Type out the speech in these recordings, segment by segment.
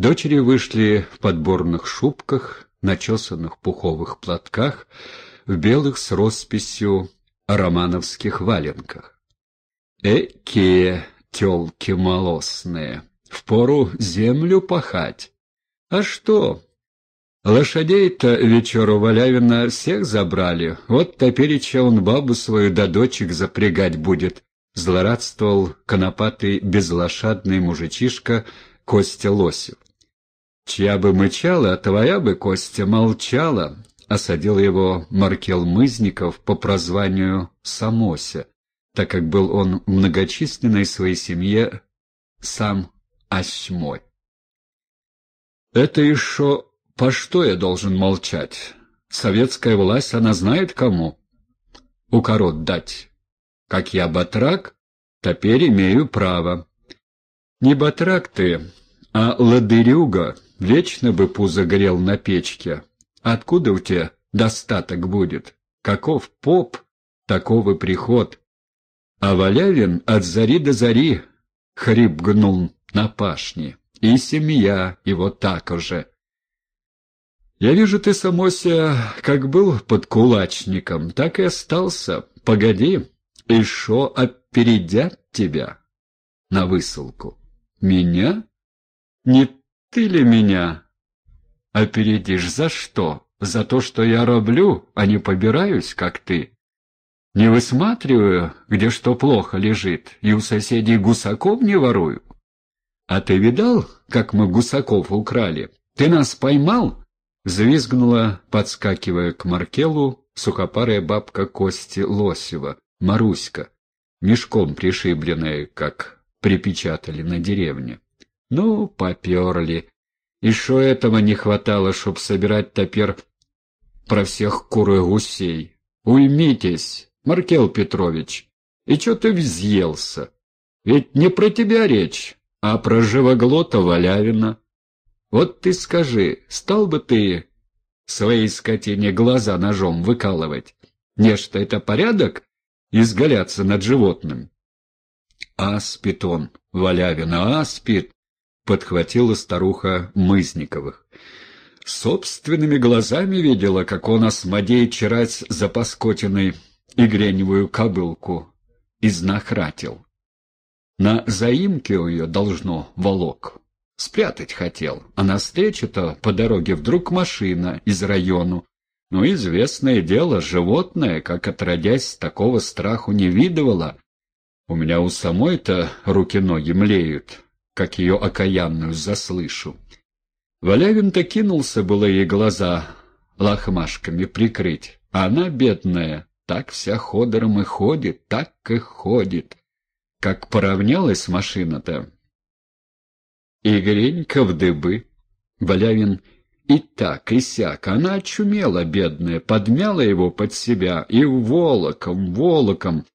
Дочери вышли в подборных шубках, начесанных пуховых платках, в белых с росписью романовских валенках. Экие тёлки молосные, впору землю пахать. А что? Лошадей-то вечеру Валявина всех забрали, вот топереча он бабу свою до дочек запрягать будет, злорадствовал конопатый безлошадный мужичишка Костя Лосев. Чья бы мычала, твоя бы, Костя, молчала, осадил его Маркел Мызников по прозванию Самося, так как был он в многочисленной своей семье сам осьмой. «Это еще по что я должен молчать? Советская власть, она знает кому? Укорот дать. Как я батрак, теперь имею право. Не батрак ты, а ладырюга, вечно бы пузо горел на печке. Откуда у тебя достаток будет? Каков поп, таков и приход. А Валявин от зари до зари хрип гнул на пашне, и семья его так уже. Я вижу, ты, Самося, как был под кулачником, так и остался. Погоди, и шо опередят тебя на высылку? Меня? Не ты ли меня опередишь? За что? За то, что я роблю, а не побираюсь, как ты? Не высматриваю, где что плохо лежит, и у соседей гусаков не ворую. А ты видал, как мы гусаков украли? Ты нас поймал?» Взвизгнула, подскакивая к Маркелу, сухопарая бабка Кости Лосева, Маруська, мешком пришибленная, как припечатали на деревне. Ну, поперли. Шо этого не хватало, чтоб собирать топер про всех кур и гусей? Уймитесь, Маркел Петрович, и чё ты взъелся? Ведь не про тебя речь, а про живоглота Валявина. Вот ты скажи, стал бы ты своей скотине глаза ножом выкалывать? Нечто это порядок? Изгаляться над животным? Аспид он, Валявина, аспид! Подхватила старуха Мызниковых. Собственными глазами видела, как он осмодей чирать за паскотиной и греневую кобылку изнахратил. На заимке у ее должно волок. Спрятать хотел, а навстречу-то по дороге вдруг машина из району. Ну, известное дело, животное, как отродясь, такого страху не видывало. У меня у самой-то руки-ноги млеют, как ее окаянную заслышу. Валявин-то кинулся было ей глаза лохмашками прикрыть, а она, бедная, так вся ходором и ходит, так и ходит. Как поравнялась машина-то. И гренька в дыбы. Валявин и так, и сяк. Она очумела, бедная, подмяла его под себя и волоком, волоком.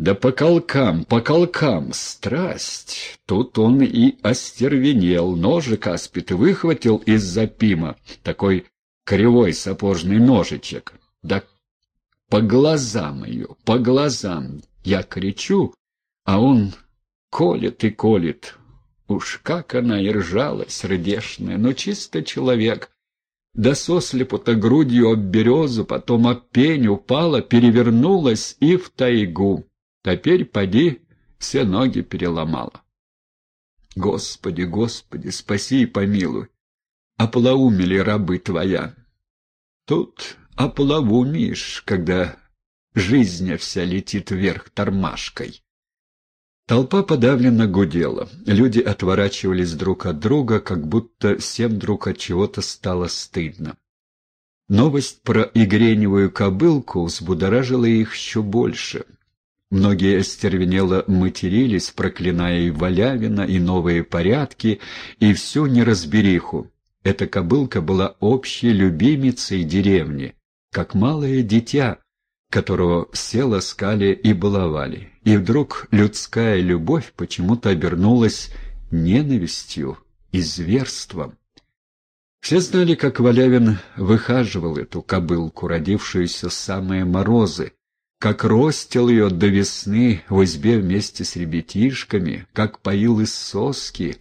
Да по колкам, по колкам, страсть. Тут он и остервенел, ножик аспид выхватил из-за пима, такой кривой сапожный ножичек. Да по глазам ее, по глазам. Я кричу, а он колет и колет. Уж как она и ржала, сердешная, но чисто человек. Да сослепу-то грудью об березу, потом об пень упала, перевернулась и в тайгу. Теперь, поди, все ноги переломала. Господи, Господи, спаси и помилуй. Оплоумели рабы твоя. Тут оплоумишь, когда жизнь вся летит вверх тормашкой. Толпа подавленно гудела. Люди отворачивались друг от друга, как будто всем друг от чего-то стало стыдно. Новость про игреневую кобылку взбудоражила их еще больше. Многие остервенело матерились, проклиная и Валявина, и новые порядки, и всю неразбериху. Эта кобылка была общей любимицей деревни как малое дитя, которого все ласкали и баловали. И вдруг людская любовь почему-то обернулась ненавистью и зверством. Все знали, как Валявин выхаживал эту кобылку, родившуюся самые морозы, как ростил ее до весны в избе вместе с ребятишками, как поил из соски,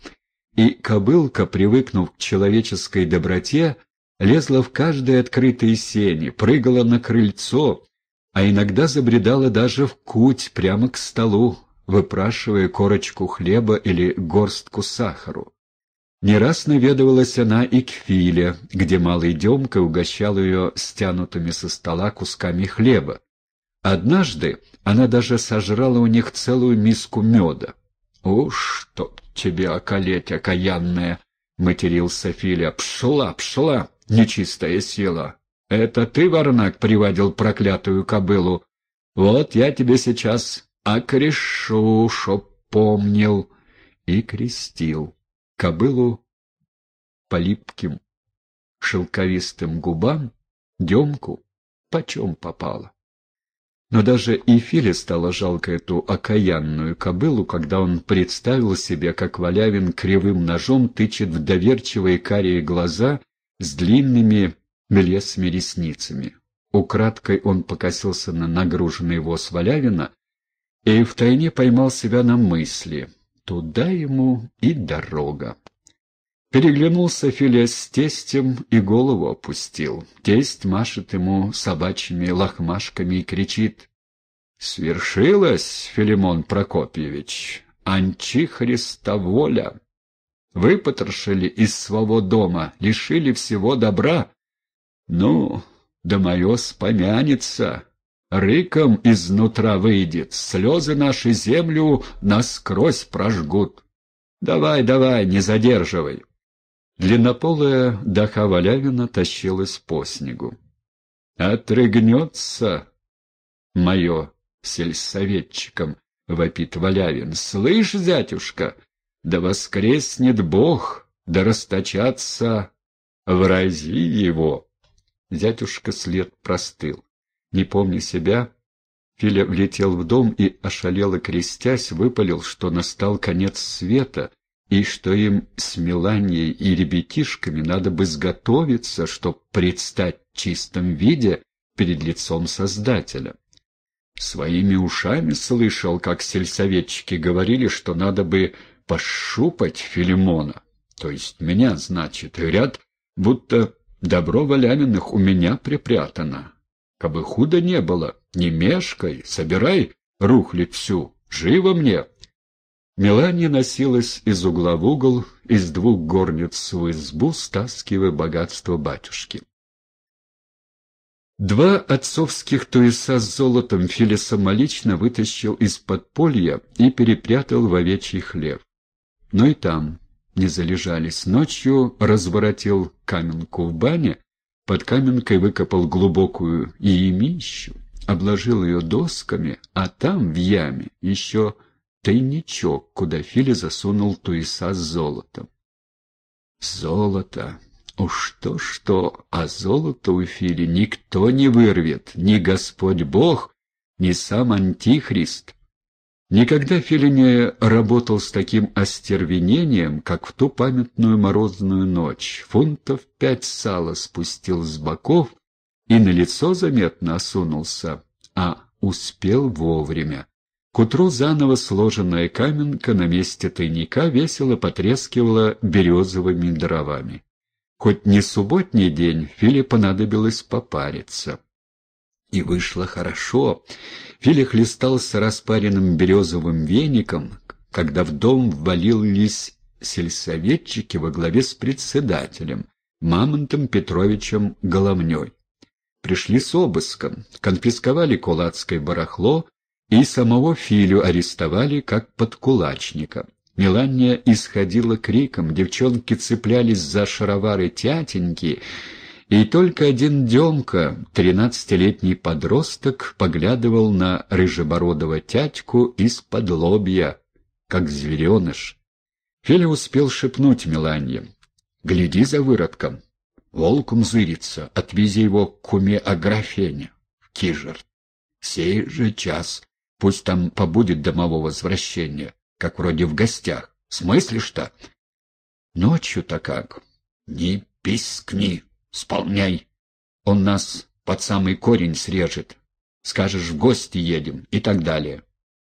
и кобылка, привыкнув к человеческой доброте, лезла в каждое открытое сени, прыгала на крыльцо, а иногда забредала даже в куть прямо к столу, выпрашивая корочку хлеба или горстку сахару. Не раз наведывалась она и к Филе, где малый Демка угощал ее стянутыми со стола кусками хлеба. Однажды она даже сожрала у них целую миску меда. «Уж чтоб тебе околеть, окаянная!» — матерился Филя. «Пшла, пшла, нечистая сила! Это ты, Варнак, приводил проклятую кобылу? Вот я тебе сейчас окрешу, чтоб помнил!» И крестил кобылу по липким шелковистым губам, Демку почем попало. Но даже и Филе стало жалко эту окаянную кобылу, когда он представил себе, как Валявин кривым ножом тычет в доверчивые карие глаза с длинными белесыми ресницами. Украдкой он покосился на нагруженный воз Валявина и втайне поймал себя на мысли — Туда ему и дорога. Переглянулся Филя с тестем и голову опустил. Тесть машет ему собачьими лохмашками и кричит. «Свершилось, Филимон Прокопьевич, Анчихриста воля! Выпотрошили из своего дома, лишили всего добра. Ну, да мое спомянется!» рыком изнутра выйдет, слезы наши землю насквозь прожгут. Давай, давай, не задерживай. Длиннополая даха Валявина тащилась по снегу. «Отрыгнется мое сельсоветчиком», — вопит Валявин. «Слышь, зятюшка, да воскреснет Бог, да расточатся врази его». Зятюшка след простыл. Не помня себя, Филя влетел в дом и, ошалело крестясь, выпалил, что настал конец света, и что им с Меланией и ребятишками надо бы сготовиться, чтоб предстать в чистом виде перед лицом Создателя. Своими ушами слышал, как сельсоветчики говорили, что надо бы пошупать Филимона, то есть меня, значит, и ряд, будто добро Валяниных у меня припрятано, Кабы худо не было, не мешкай, собирай рухлить всю, живо мне. Мелания носилась из угла в угол, из двух горниц в избу, стаскивая богатство батюшки. Два отцовских туеса с золотом Филя самолично вытащил из подполья и перепрятал в овечий хлев. Но и там не залежались. Ночью разворотил каменку в бане, под каменкой выкопал глубокую яемищу, обложил ее досками, а там, в яме, еще тайничок, куда Филя засунул туеса с золотом. Золото! Уж то-что, а золото у Фили никто не вырвет, ни Господь Бог, ни сам Антихрист. Никогда Филя не работал с таким остервенением, как в ту памятную морозную ночь. Фунтов пять сала спустил с боков и на лицо заметно осунулся, а успел вовремя. Утру заново сложенная каменка на месте тайника весело потрескивала березовыми дровами. Хоть не субботний день, Филе понадобилось попариться. И вышло хорошо. Филя хлестался распаренным березовым веником, когда в дом ввалились сельсоветчики во главе с председателем, Мамонтом Петровичем Головней. Пришли с обыском, конфисковали кулацкое барахло и самого Филю арестовали как подкулачника. Мелания исходила криком, девчонки цеплялись за шаровары тятеньки, и только один Демка, тринадцатилетний подросток, поглядывал на рыжебородого тятьку из-под лобья, как звереныш. Филя успел шепнуть Меланье. «Гляди за выродком. Волк мзырится, отвези его к куме Аграфене, в Кижер. Сей же час. Пусть там побудет до моего возвращения, как вроде в гостях. Смыслишь-то? Ночью-то как? Не пискни!» Сполняй. Он нас под самый корень срежет. Скажешь, в гости едем и так далее.